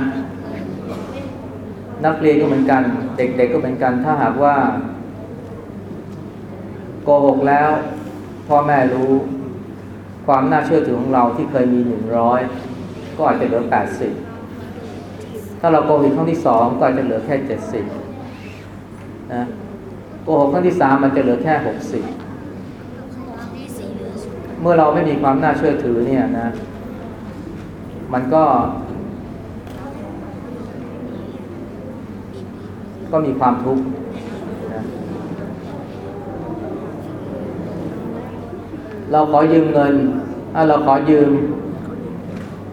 นักเรียนก็เหมือนกัน เด็กๆก็เหมือนกัน ถ้าหากว่า โกหกแล้ว พ่อแม่รู้ ความน่าเชื่อถือของเราที่เคยมีหนึ่งร้อยก็อาจจะเหลือแปดสิบถ้าเราโกหกครั้งที่สองก็อาจจะเหลือแค่เจ็ดสิบนะโกหกครั้งที่สามมันจะเหลือแค่หกสิบเมื่อเราไม่มีความน่าเชื่อถือเนี่ยนะ มันก็ ก็มีความทุกข์นะ เราขอยืมเงินเราขอยืม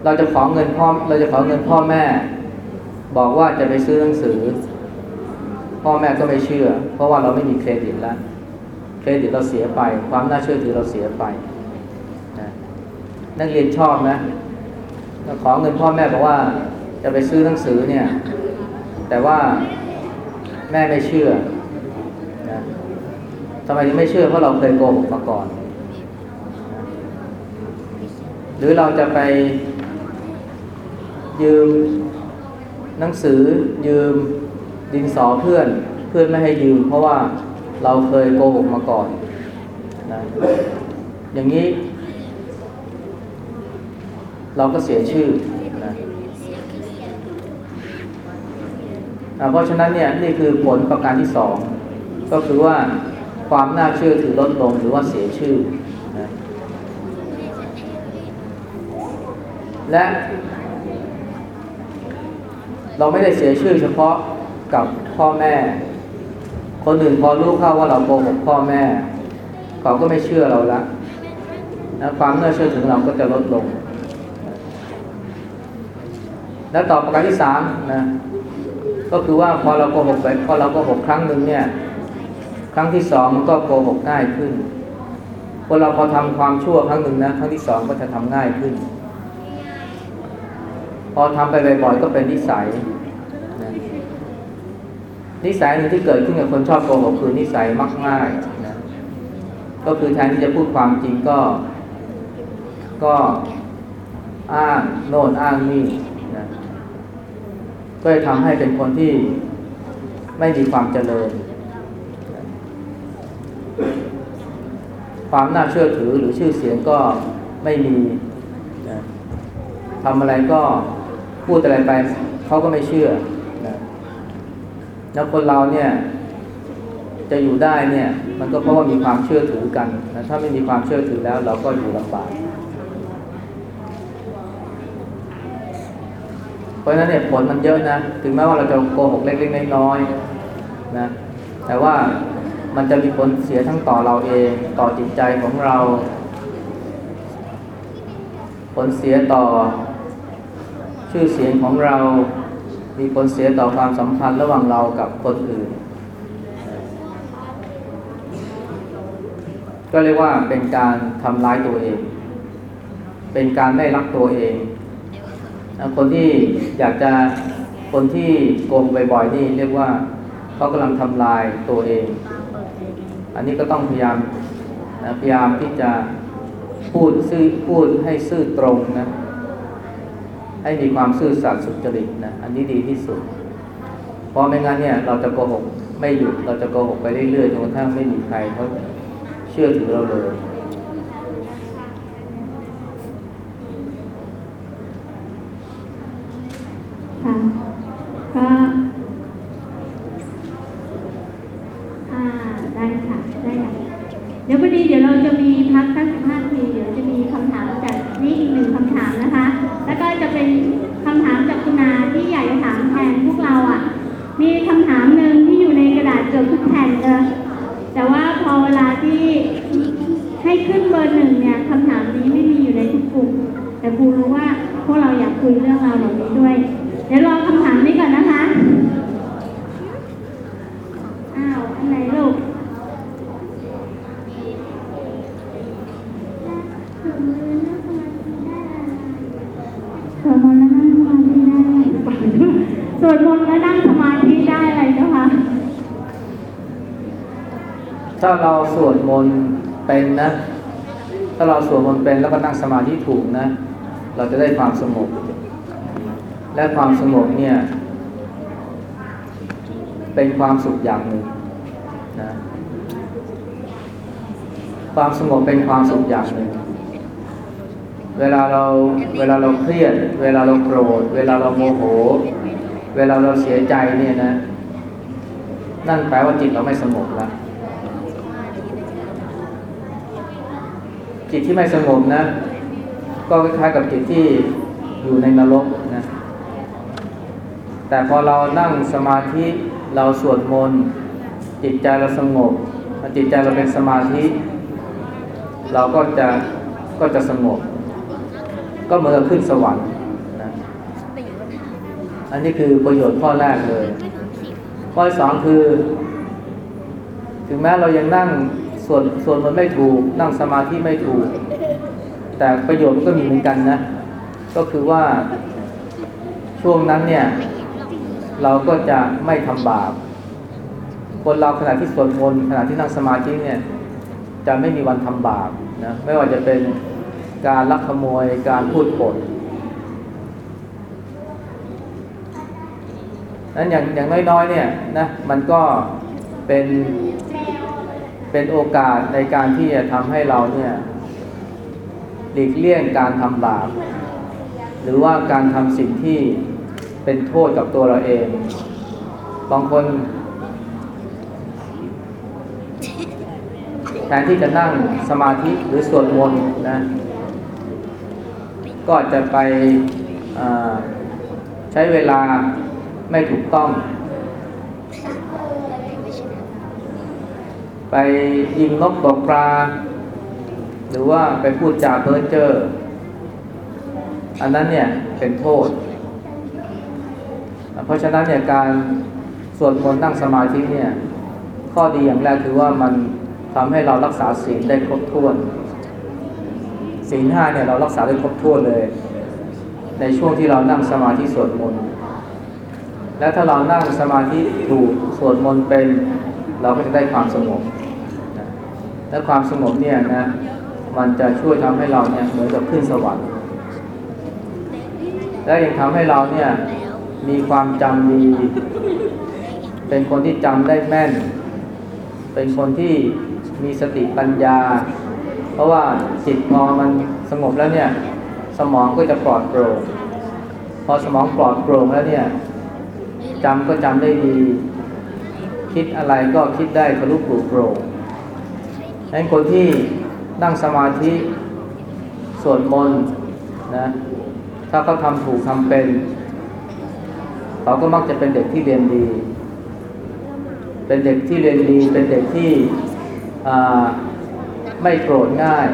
เราจะขอเงินพ่อเราจะขอเงินพ่อแม่ บอกว่าจะไปซื้อหนังสือ พ่อแม่ก็ไม่เชื่อ เพราะว่าเราไม่มีเครดิตแล้วเครดิตเราเสียไป ความน่าเชื่อถือเราเสียไปนะนักเรียนชอบนะเราขอเงินพ่อแม่บอกว่าจะไปซื้อหนังสือเนี่ย แต่ว่าแม่ไม่เชื่อนะทำไมถึงไม่เชื่อเพราะเราเคยโกหกมาก่อนนะ หรือเราจะไปยืมหนังสือยืมดินสอเพื่อนเพื่อนไม่ให้ยืม เพราะว่าเราเคยโกหกมาก่อนนะอย่างนี้ เราก็เสียชื่อนะเพราะฉะนั้นเนี่ยนี่คือผลประการที่สองก็คือว่าความน่าเชื่อถือลดลงหรือว่าเสียชื่อนะ และ เราไม่ได้เสียชื่อเฉพาะกับพ่อแม่ คนอื่นพอรู้เข้าว่าเราโกหกพ่อแม่เขาก็ไม่เชื่อเราละนะความน่าเชื่อถือเราก็จะลดลง แล้วต่อประการที่สามนะก็คือว่าพอเราโกหกไปพอเราโกหกครั้งหนึ่งเนี่ย ครั้งที่สองมันก็โกหกง่ายขึ้นคนเราพอทำความชั่วครั้งหนึ่งนะครั้งที่สองก็จะทำง่ายขึ้น พอทำไปบ่อยๆก็เป็นนิสัย นิสัยหนึ่งที่เกิดขึ้นกับคนชอบโกหกคือนิสัยมักง่ายนะก็คือแทนที่จะพูดความจริงก็ ก็อ้างโน่นอ้างนี่นะก็จะทำให้เป็นคนที่ไม่มีความเจริญ ความน่าเชื่อถือหรือชื่อเสียงก็ไม่มีทำอะไรก็ พูดอะไรไปเขาก็ไม่เชื่อนะแล้วคนเราเนี่ย จะอยู่ได้เนี่ย มันก็เพราะว่ามีความเชื่อถือกันนะถ้าไม่มีความเชื่อถือแล้ว เราก็อยู่ลำบากเพราะฉะนั้นเนี่ยผลมันเยอะนะ ถึงแม้ว่าเราจะโกหกเล็กๆน้อยๆนะ แต่ว่ามันจะมีผลเสียทั้งต่อเราเอง ต่อจิตใจของเรา ผลเสียต่อ ชื่อเสียงของเรามีผลเสียต่อความสัมพันธ์ระหว่างเรากับคนอื่น ก็เรียกว่าเป็นการทำร้ายตัวเอง เป็นการไม่รักตัวเอง คนที่อยากจะคนที่โกงบ่อยๆนี่เรียกว่าเขากำลังทำลายตัวเอง อันนี้ก็ต้องพยายามนะพยายามที่จะพูดซื่อพูดให้ซื่อตรงนะ ให้มีความซื่อสัตย์สุจริตนะอันนี้ดีที่สุด เพราะไม่งั้นเนี่ย เราจะโกหกไม่หยุดเราจะโกหกไปเรื่อยๆจนกระทั่งไม่มีใครเขาเชื่อถือเราเลย
ค่ะก็อ่าได้ค่ะ ได้ค่ะ เดี๋ยวพอดีเดี๋ยวเราจะมีพักสักสิบห้านาที เดี๋ยวจะมีคำถามจากนี่อีกหนึ่งคำถามนะคะ แล้วก็จะเป็นคำถามจากคุณนาที่อยากจะถามแทนพวกเราอะ มีคำถามหนึ่งที่อยู่ในกระดาษเกือบทุกแผ่นเลยแต่ว่าพอเวลาที่ให้ขึ้นเบอร์หนึ่งเนี่ยคำถามนี้ไม่มีอยู่ในทุกกลุ่ม แต่ครูรู้ว่าพวกเราอยากคุยเรื่องราวเหล่านี้ด้วย เดี๋ยวรอคำถามนี้ก่อนนะคะ อ้าว อันไหนลูก สวดมนต์แล้วนั่งสมาธิได้อะไรสวดมนต์แล้วนั่งสมาธิได้อะไรเจ้าคะ
ถ้าเราสวด มนต์เป็นนะ ถ้าเราสวดมนต์เป็นแล้วก็นั่งสมาธิถูกนะ เราจะได้ความสงบ และความสงบเนี่ย เป็นความสุขอย่างหนึ่งนะความสงบเป็นความสุขอย่างหนึ่ง เวลาเราเวลาเราเครียด เวลาเราโกรธ เวลาเราโมโห เวลาเราเสียใจเนี่ยนะ นั่นแปลว่าจิตเราไม่สงบแล้ว จิตที่ไม่สงบนะ ก็คล้ายกับจิตที่อยู่ในนรกนะ แต่พอเรานั่งสมาธิเราสวดมนต์จิตใจเราสงบจิตใจเราเป็นสมาธิ เราก็จะก็จะสงบ ก็เหมือนกับขึ้นสวรรค์นะอันนี้คือประโยชน์ข้อแรกเลย ข้อสองคือ ถึงแม้เรายังนั่ง ส่วนส่วนมันไม่ถูกนั่งสมาธิไม่ถูก แต่ประโยชน์มันก็มีเหมือนกันนะ ก็คือว่าช่วงนั้นเนี่ย เราก็จะไม่ทำบาปคนเราขณะที่สวดมนต์ขณะที่นั่งสมาธิเนี่ย จะไม่มีวันทำบาปนะไม่ว่าจะเป็นการลักขโมยการพูดปดนั้นอย่างอย่างน้อยๆเนี่ยนะมันก็เป็น เป็นโอกาสในการที่จะทำให้เราเนี่ยหลีกเลี่ยงการทำบาปหรือว่าการทำสิ่งที่เป็นโทษกับตัวเราเอง บางคน แทนที่จะนั่งสมาธิหรือสวดมนต์นะ ก็จะไปใช้เวลาไม่ถูกต้อง ไปยิงนกตกปลา หรือว่าไปพูดจาเพ้อเจ้ออันนั้นเนี่ยเป็นโทษ เพราะฉะนั้นเนี่ยการสวดมนต์นั่งสมาธิเนี่ย ข้อดีอย่างแรกคือว่ามันทำให้เรารักษาศีลได้ครบถ้วนศีลห้าเนี่ยเรารักษาได้ครบถ้วนเลย ในช่วงที่เรานั่งสมาธิสวดมนต์และถ้าเรานั่งสมาธิถูกสวดมนต์เป็น เราก็จะได้ความสงบ และความสงบเนี่ยนะมันจะช่วยทำให้เราเนี่ยเหมือนกับขึ้นสวรรค์และยังทำให้เราเนี่ยมีความจำดี เป็นคนที่จำได้แม่น เป็นคนที่มีสติปัญญา เพราะว่าจิตพอมันสงบแล้วเนี่ย สมองก็จะปลอดโปร่งพอสมองปลอดโปร่งแล้วเนี่ยจำก็จำได้ดี คิดอะไรก็คิดได้ทะลุปลุกโปร่ง ดังนั้นคนที่นั่งสมาธิสวดมนต์นะถ้าเขาทำถูกทำเป็นเขาก็มักจะเป็นเด็กที่เรียนดี เป็นเด็กที่เรียนดี เป็นเด็กที่ไม่โกรธง่าย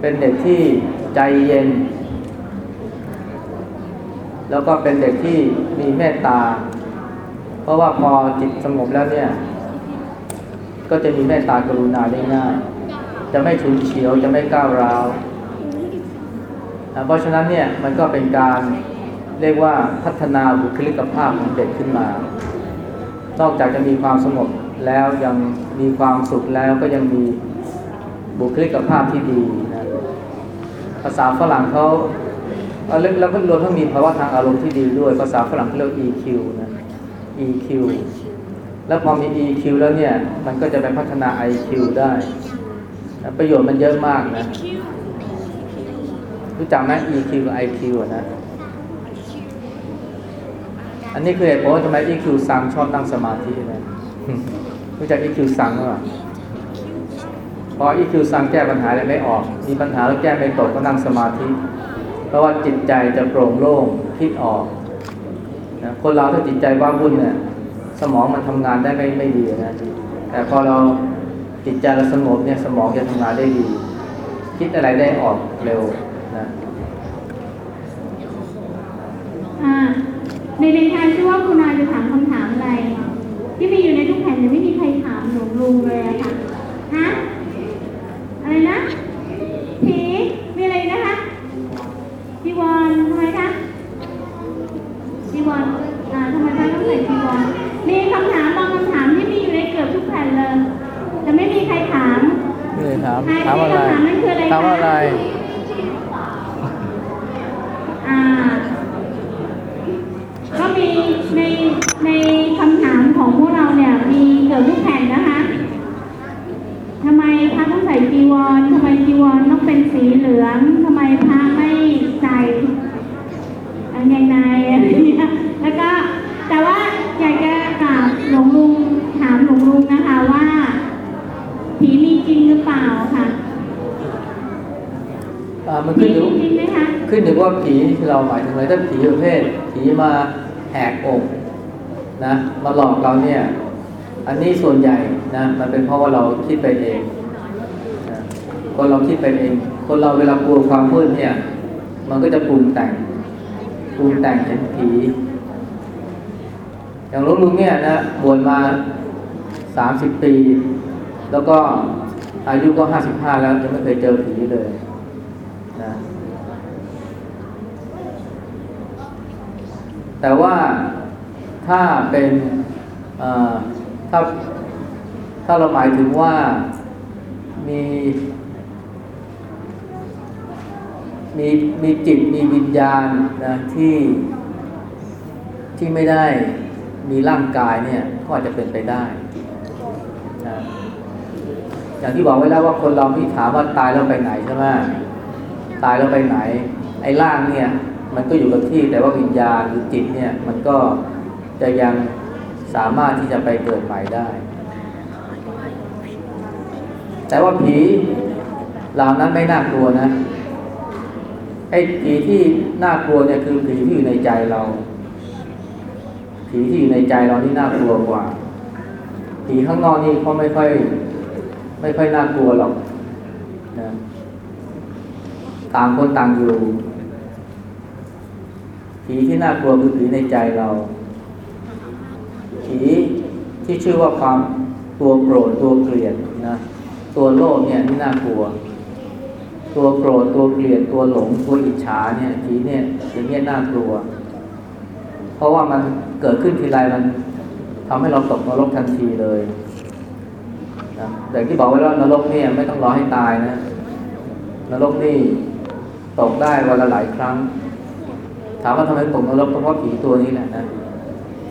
เป็นเด็กที่ใจเย็น แล้วก็เป็นเด็กที่มีเมตตา เพราะว่าพอจิตสงบแล้วเนี่ย ก็จะมีเมตตากรุณาได้ง่าย จะไม่ฉุนเฉียวจะไม่ก้าวร้าวเพราะฉะนั้นเนี่ยมันก็เป็นการเรียกว่าพัฒนาบุคลิกภาพของเด็กขึ้นมา นอกจากจะมีความสงบแล้วยังมีความสุขแล้วก็ยังมีบุคลิกภาพที่ดีนะภาษาฝรั่งเขาเอาแล้วแล้วก็รวมทั้งมีภาวะทางอารมณ์ที่ดีด้วย ภาษาฝรั่งเรียก EQ นะ EQ แล้วพอมี EQ แล้วเนี่ย มันก็จะไปพัฒนา IQ ได้ ประโยชน์มันเยอะมากนะ รู้จักไหม EQ กับ IQ นะ อันนี้คือเหตุผลว่าทำไม EQ ซังชอบนั่งสมาธินะรู้จัก EQ ซังหรือเปล่าพอ EQ ซังแก้ปัญหาอะไรไม่ออก มีปัญหาแล้วแก้ไม่ตกก็นั่งสมาธิ เพราะว่าจิตใจจะโปร่งโล่งคิดออกนะคนเราถ้าจิตใจว่างวุ่นเนี่ย สมองมันทำงานได้ไม่ไม่ดีนะแต่พอเราจิตใจเราสงบเนี่ยสมองจะทำงานได้ดี คิดอะไรได้ออกเร็วนะ
ในในทางที่ว่าคุณอาจะถามคำถามอะไร ที่มีอยู่ในทุกแผ่นยังไม่มีใครถามหลวงลุงเลยอะค่ะฮะอะไรนะผีมีอะไรนะคะจีวรทำไมคะจีวร อ่าทำไมคะต้องใส่จีวรมีคำถามบางคำถามที่มีอยู่ในเกือบทุกแผ่นเลยแต่ไม่มีใครถาม
นี่ถาม
ใคร
ถามอะไร
คำถามนั่นคืออะไรคะ
ถามอะไร
อ่าก็มีในในคำถามของพวกเราเนี่ยมีเกือบทุกแผ่นนะคะทำไมพระต้องใส่จีวรทำไมจีวรต้องเป็นสีเหลืองทำไมพระไม่ใส่กางเกงในอะไรเงี้ยแล้วก็แต่ว่าอยากจะกราบหลวงลุงถามหลวงลุงนะคะว่า ผีมีจริงหรือเปล่าค่ะ
อ่า มัน
ผี
ขึ้นอยู่
มีจริงไหมคะ
ขึ้นอยู่ว่าผีที่เราหมายถึงอะไรถ้าผีประเภทผีมาแหกอกนะมาหลอกเราเนี่ย อันนี้ส่วนใหญ่นะมันเป็นเพราะว่าเราคิดไปเองนะคนเราคิดไปเอง คนเราเวลากลัวความมืดเนี่ย มันก็จะปรุงแต่งปรุงแต่งเห็นผีอย่างหลวงลุงเนี่ยนะบวชมาสามสิบปี แล้วก็อายุก็ห้าสิบห้าแล้วยังไม่เคยเจอผีเลยนะ แต่ว่าถ้าเป็นถ้าถ้าเราหมายถึงว่ามีมีมีจิตมีวิญญาณนะที่ที่ไม่ได้มีร่างกายเนี่ยก็อาจจะเป็นไปได้นะอย่างที่บอกไว้แล้วว่าคนเราที่ถามว่าตายแล้วไปไหนใช่ไหมตายแล้วไปไหน ไอ้ร่างเนี่ย มันก็อยู่กับที่แต่ว่าวิญญาณหรือจิตเนี่ยมันก็จะยังสามารถที่จะไปเกิดใหม่ได้ แต่ว่าผีเหล่านั้นไม่น่ากลัวนะไอ้ผีที่น่ากลัวเนี่ยคือผีที่อยู่ในใจเรา ผีที่อยู่ในใจเรานี่น่ากลัวกว่า ผีข้างนอกนี่เขาไม่ค่อย ไม่ค่อยน่ากลัวหรอกนะต่างคนต่างอยู่ ผีที่น่ากลัวคือผีในใจเรา ผีที่ชื่อว่าความตัวโกรธตัวเกลียดนะตัวโลภเนี่ยนี่น่ากลัว ตัวโกรธตัวเกลียดตัวหลงตัวอิจฉาเนี่ยผีเนี่ยอย่างเงี้ยน่ากลัว เพราะว่ามันเกิดขึ้นทีไรมันทำให้เราตกนรกทันทีเลยนะแต่ที่บอกไว้แล้วนรกเนี่ยไม่ต้องรอให้ตายนะนรกนี่ตกได้วันละหลายครั้งามว่าทำไมตกนรกก็เพราะผีตัวนี้แหละนะ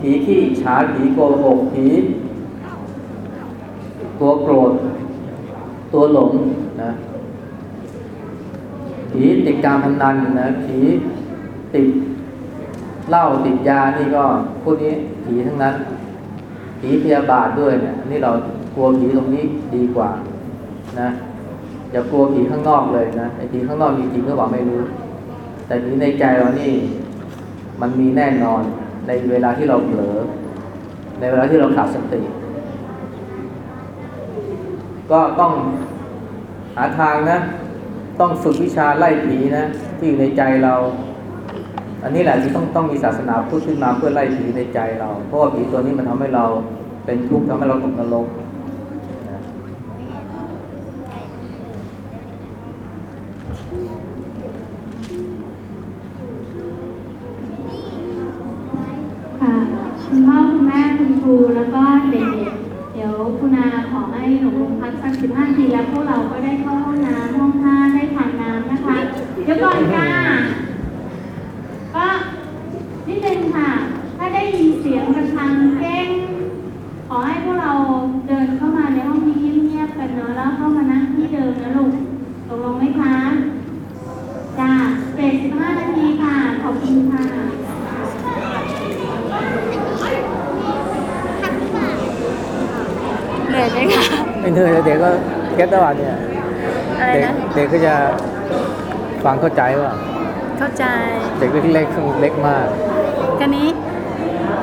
ผีขี้ฉาผีโกหกผีตัวโกรธ ตัวหลงนะผีติดการพนันนะผีติดเหล้าติดยานี่ก็พวกนี้ผีทั้งนั้น ผีพยาบาทด้วยเนี่ยอันนี้เรากลัวผีตรงนี้ดีกว่านะอย่ากลัวผีข้างนอกเลยนะไอ้ผีข้างนอกจริงๆก็บอกไม่รู้ แต่ผีในใจเรานี่ มันมีแน่นอนในเวลาที่เราเผลอ ในเวลาที่เราขาดสติ ก็ต้องหาทางนะ ต้องฝึกวิชาไล่ผีนะ ที่อยู่ในใจเรา อันนี้แหละที่ต้องต้องมีศาสนาพูดขึ้นมาเพื่อไล่ผีในใจเรา เพราะว่าผีตัวนี้มันทำให้เราเป็นทุกข์ทำให้เราตกนรกนะ
ค่ะคุณพ่อคุณแม่คุณค รูแล้วก็เด็กๆ เดี๋ยวคุณอาขอให้หนูลงพักสักสิบห้าทีแล้วพวกเราก็ได้เข้าห้องน้ำห้องท่าได้ทานน้ำนะคะ เดี๋ยวก่อนค่ะ ก็นิดนึงค่ะ ถ้าได้ยินเสียงระฆังเก้ง ขอให้พวกเราเดินเข้ามาในห้องนี้เงียบๆกันเนาะแล้วเข้ามานั่งที่เดิมนะลูกตกลงไหมคะจ้าเบรกสิบห้านาทีค่ะ ขอบคุณค่ะ
เหนื่อยไหมคะ
ไม่เหนื่อยเด็กก็ เก็ตได้ว่าเนี่ย
อะไร
เด็ก
นะ
เด็กก็จะฟังเข้าใจว่า
เข้าใจ
เด็กเล็กๆเล็กมาก
กันนี้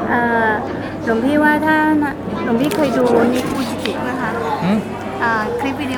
เอ่อหลวงพี่ว่าถ้าน่ะหลวงพี่เคยดูนิคุจิกิไหมคะ
หืม
อ่าคลิปวิดีโอ